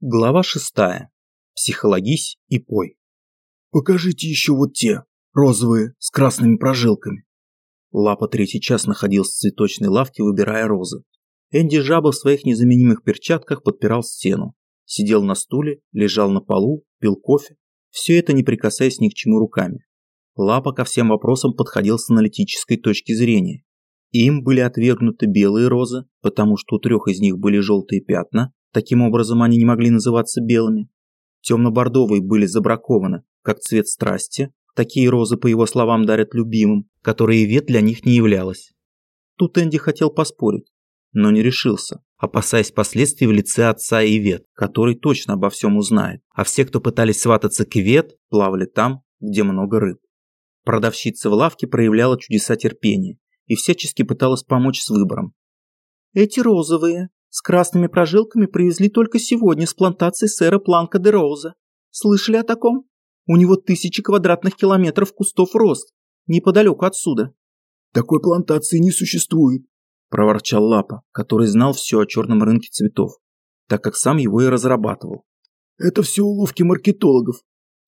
Глава шестая. Психологись и пой. Покажите еще вот те, розовые, с красными прожилками. Лапа третий час находился в цветочной лавке, выбирая розы. Энди Жаба в своих незаменимых перчатках подпирал стену. Сидел на стуле, лежал на полу, пил кофе. Все это не прикасаясь ни к чему руками. Лапа ко всем вопросам подходил с аналитической точки зрения. Им были отвергнуты белые розы, потому что у трех из них были желтые пятна, Таким образом, они не могли называться белыми. Темно-бордовые были забракованы, как цвет страсти. Такие розы, по его словам, дарят любимым, которые вет для них не являлась. Тут Энди хотел поспорить, но не решился, опасаясь последствий в лице отца и Вет, который точно обо всем узнает, а все, кто пытались свататься к Вет, плавали там, где много рыб. Продавщица в лавке проявляла чудеса терпения и всячески пыталась помочь с выбором. «Эти розовые, с красными прожилками привезли только сегодня с плантации сэра Планка де Роуза. Слышали о таком? У него тысячи квадратных километров кустов рост, неподалеку отсюда. Такой плантации не существует, проворчал Лапа, который знал все о черном рынке цветов, так как сам его и разрабатывал. Это все уловки маркетологов,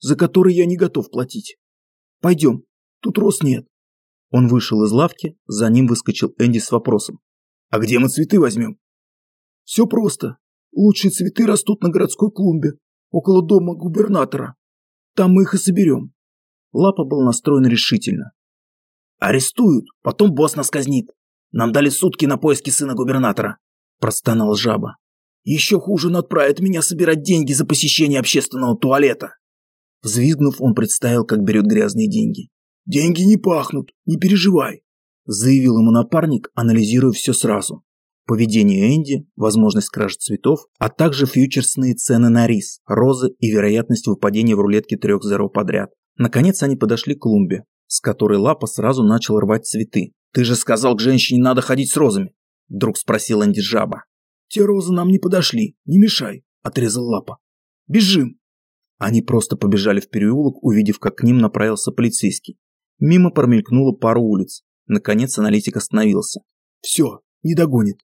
за которые я не готов платить. Пойдем, тут роз нет. Он вышел из лавки, за ним выскочил Энди с вопросом. А где мы цветы возьмем? Все просто. Лучшие цветы растут на городской клумбе, около дома губернатора. Там мы их и соберем. Лапа был настроен решительно. Арестуют, потом босс нас казнит. Нам дали сутки на поиски сына губернатора. Простонал жаба. Еще хуже он отправит меня собирать деньги за посещение общественного туалета. Взвизгнув, он представил, как берет грязные деньги. «Деньги не пахнут, не переживай», – заявил ему напарник, анализируя все сразу поведение Энди, возможность кражи цветов, а также фьючерсные цены на рис, розы и вероятность выпадения в рулетке трех зеро подряд. Наконец они подошли к клумбе, с которой Лапа сразу начал рвать цветы. «Ты же сказал, к женщине надо ходить с розами!» Вдруг спросил Энди жаба. «Те розы нам не подошли, не мешай!» – отрезал Лапа. «Бежим!» Они просто побежали в переулок, увидев, как к ним направился полицейский. Мимо промелькнула пару улиц. Наконец аналитик остановился. «Все, не догонит.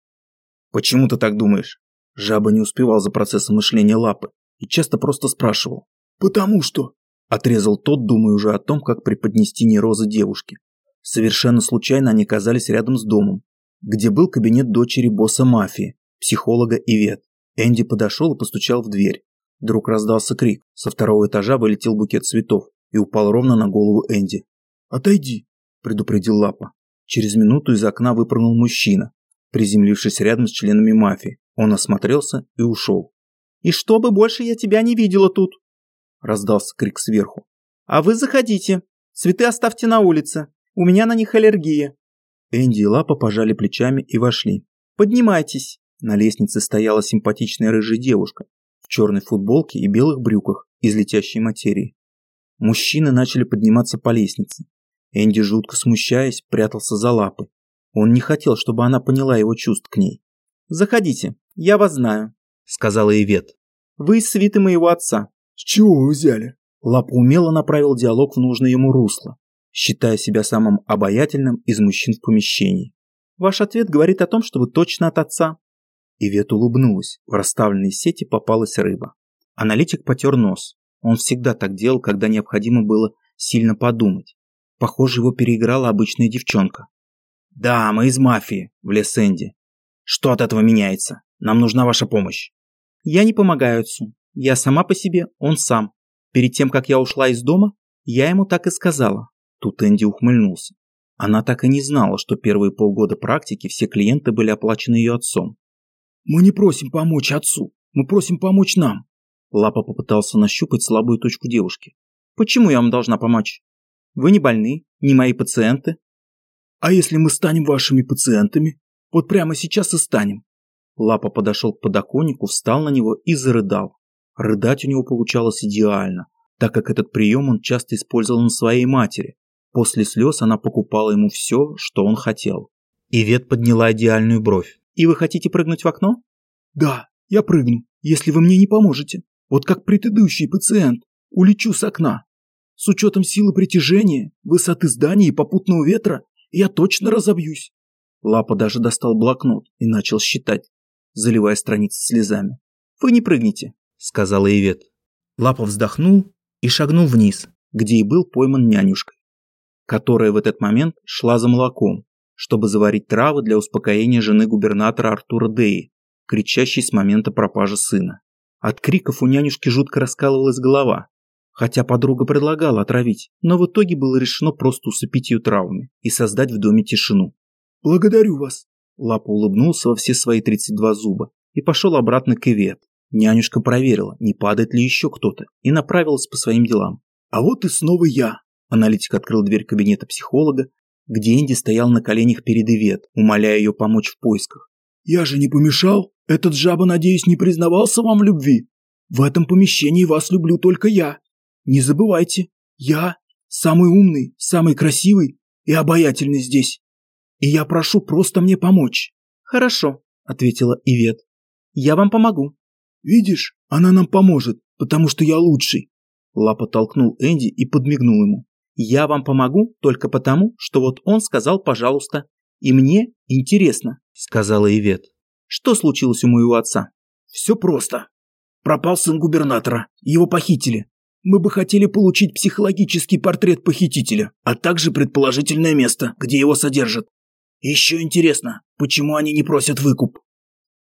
Почему ты так думаешь? Жаба не успевал за процессом мышления лапы и часто просто спрашивал. Потому что... Отрезал тот, думая уже о том, как преподнести нерозы девушке. Совершенно случайно они оказались рядом с домом, где был кабинет дочери босса мафии, психолога Ивет. Энди подошел и постучал в дверь. Вдруг раздался крик. Со второго этажа вылетел букет цветов и упал ровно на голову Энди. «Отойди», – предупредил Лапа. Через минуту из окна выпрыгнул мужчина приземлившись рядом с членами мафии. Он осмотрелся и ушел. «И чтобы больше я тебя не видела тут!» Раздался крик сверху. «А вы заходите. Цветы оставьте на улице. У меня на них аллергия». Энди и Лапа пожали плечами и вошли. «Поднимайтесь!» На лестнице стояла симпатичная рыжая девушка в черной футболке и белых брюках из летящей материи. Мужчины начали подниматься по лестнице. Энди, жутко смущаясь, прятался за лапы. Он не хотел, чтобы она поняла его чувств к ней. «Заходите, я вас знаю», — сказала Ивет. «Вы из свиты моего отца». «С чего вы взяли?» Лапа умело направил диалог в нужное ему русло, считая себя самым обаятельным из мужчин в помещении. «Ваш ответ говорит о том, что вы точно от отца». Ивет улыбнулась. В расставленной сети попалась рыба. Аналитик потер нос. Он всегда так делал, когда необходимо было сильно подумать. Похоже, его переиграла обычная девчонка. «Да, мы из мафии», – влез Энди. «Что от этого меняется? Нам нужна ваша помощь». «Я не помогаю отцу. Я сама по себе, он сам. Перед тем, как я ушла из дома, я ему так и сказала». Тут Энди ухмыльнулся. Она так и не знала, что первые полгода практики все клиенты были оплачены ее отцом. «Мы не просим помочь отцу, мы просим помочь нам». Лапа попытался нащупать слабую точку девушки. «Почему я вам должна помочь? Вы не больны, не мои пациенты, а если мы станем вашими пациентами? Вот прямо сейчас и станем. Лапа подошел к подоконнику, встал на него и зарыдал. Рыдать у него получалось идеально, так как этот прием он часто использовал на своей матери. После слез она покупала ему все, что он хотел. Ивет подняла идеальную бровь. «И вы хотите прыгнуть в окно?» «Да, я прыгну, если вы мне не поможете. Вот как предыдущий пациент. Улечу с окна. С учетом силы притяжения, высоты здания и попутного ветра я точно разобьюсь. Лапа даже достал блокнот и начал считать, заливая страницы слезами. Вы не прыгните. сказала Ивет. Лапа вздохнул и шагнул вниз, где и был пойман нянюшкой, которая в этот момент шла за молоком, чтобы заварить травы для успокоения жены губернатора Артура Деи, кричащей с момента пропажи сына. От криков у нянюшки жутко раскалывалась голова, хотя подруга предлагала отравить, но в итоге было решено просто усыпить ее травмами и создать в доме тишину. «Благодарю вас!» Лапа улыбнулся во все свои 32 зуба и пошел обратно к Ивет. Нянюшка проверила, не падает ли еще кто-то, и направилась по своим делам. «А вот и снова я!» Аналитик открыл дверь кабинета психолога, где Энди стоял на коленях перед Ивет, умоляя ее помочь в поисках. «Я же не помешал? Этот жаба, надеюсь, не признавался вам в любви? В этом помещении вас люблю только я. Не забывайте, я самый умный, самый красивый и обаятельный здесь. И я прошу просто мне помочь». «Хорошо», — ответила Ивет. «Я вам помогу». «Видишь, она нам поможет, потому что я лучший». Лапа толкнул Энди и подмигнул ему. «Я вам помогу только потому, что вот он сказал «пожалуйста». И мне интересно», — сказала Ивет. «Что случилось у моего отца?» «Все просто. Пропал сын губернатора. Его похитили. Мы бы хотели получить психологический портрет похитителя, а также предположительное место, где его содержат. Еще интересно, почему они не просят выкуп?»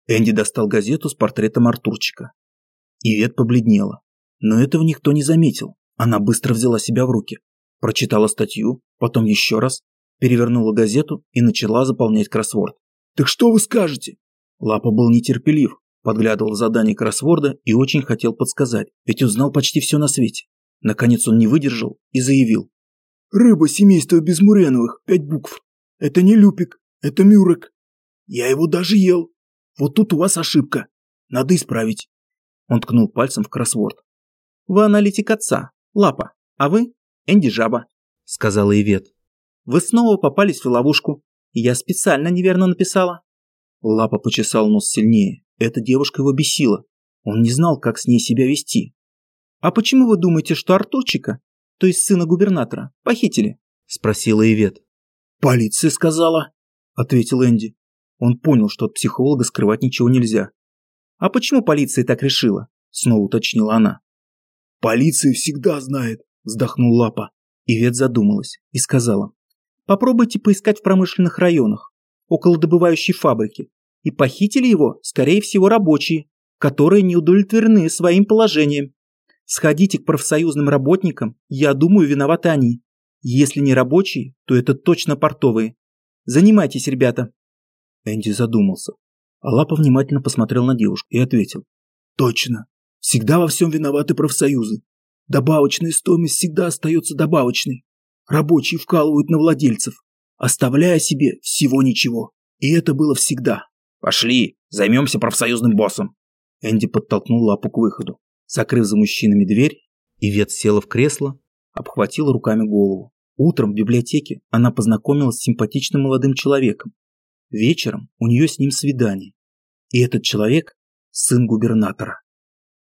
Энди достал газету с портретом Артурчика. Ивет побледнела, но этого никто не заметил. Она быстро взяла себя в руки, прочитала статью, потом еще раз, перевернула газету и начала заполнять кроссворд. «Так что вы скажете?» Лапа был нетерпелив, подглядывал задание кроссворда и очень хотел подсказать, ведь он знал почти все на свете. Наконец он не выдержал и заявил. «Рыба семейства Безмуреновых, пять букв. Это не люпик, это мюрек. Я его даже ел. Вот тут у вас ошибка. Надо исправить». Он ткнул пальцем в кроссворд. «Вы аналитик отца, Лапа, а вы Энди Жаба», — сказала Ивет. «Вы снова попались в ловушку. Я специально неверно написала». Лапа почесал нос сильнее. Эта девушка его бесила. Он не знал, как с ней себя вести. «А почему вы думаете, что Артурчика, то есть сына губернатора, похитили?» – спросила Ивет. «Полиция сказала», – ответил Энди. Он понял, что от психолога скрывать ничего нельзя. «А почему полиция так решила?» – снова уточнила она. «Полиция всегда знает», – вздохнул Лапа. Ивет задумалась и сказала. «Попробуйте поискать в промышленных районах, около добывающей фабрики, и похитили его, скорее всего, рабочие, которые не удовлетворены своим положением. Сходите к профсоюзным работникам, я думаю, виноваты они. Если не рабочие, то это точно портовые. Занимайтесь, ребята. Энди задумался. А Лапа внимательно посмотрел на девушку и ответил. Точно. Всегда во всем виноваты профсоюзы. Добавочная стоимость всегда остается добавочной. Рабочие вкалывают на владельцев, оставляя себе всего ничего. И это было всегда. «Пошли, займемся профсоюзным боссом!» Энди подтолкнул лапу к выходу. Закрыв за мужчинами дверь, Ивет села в кресло, обхватила руками голову. Утром в библиотеке она познакомилась с симпатичным молодым человеком. Вечером у нее с ним свидание. И этот человек – сын губернатора.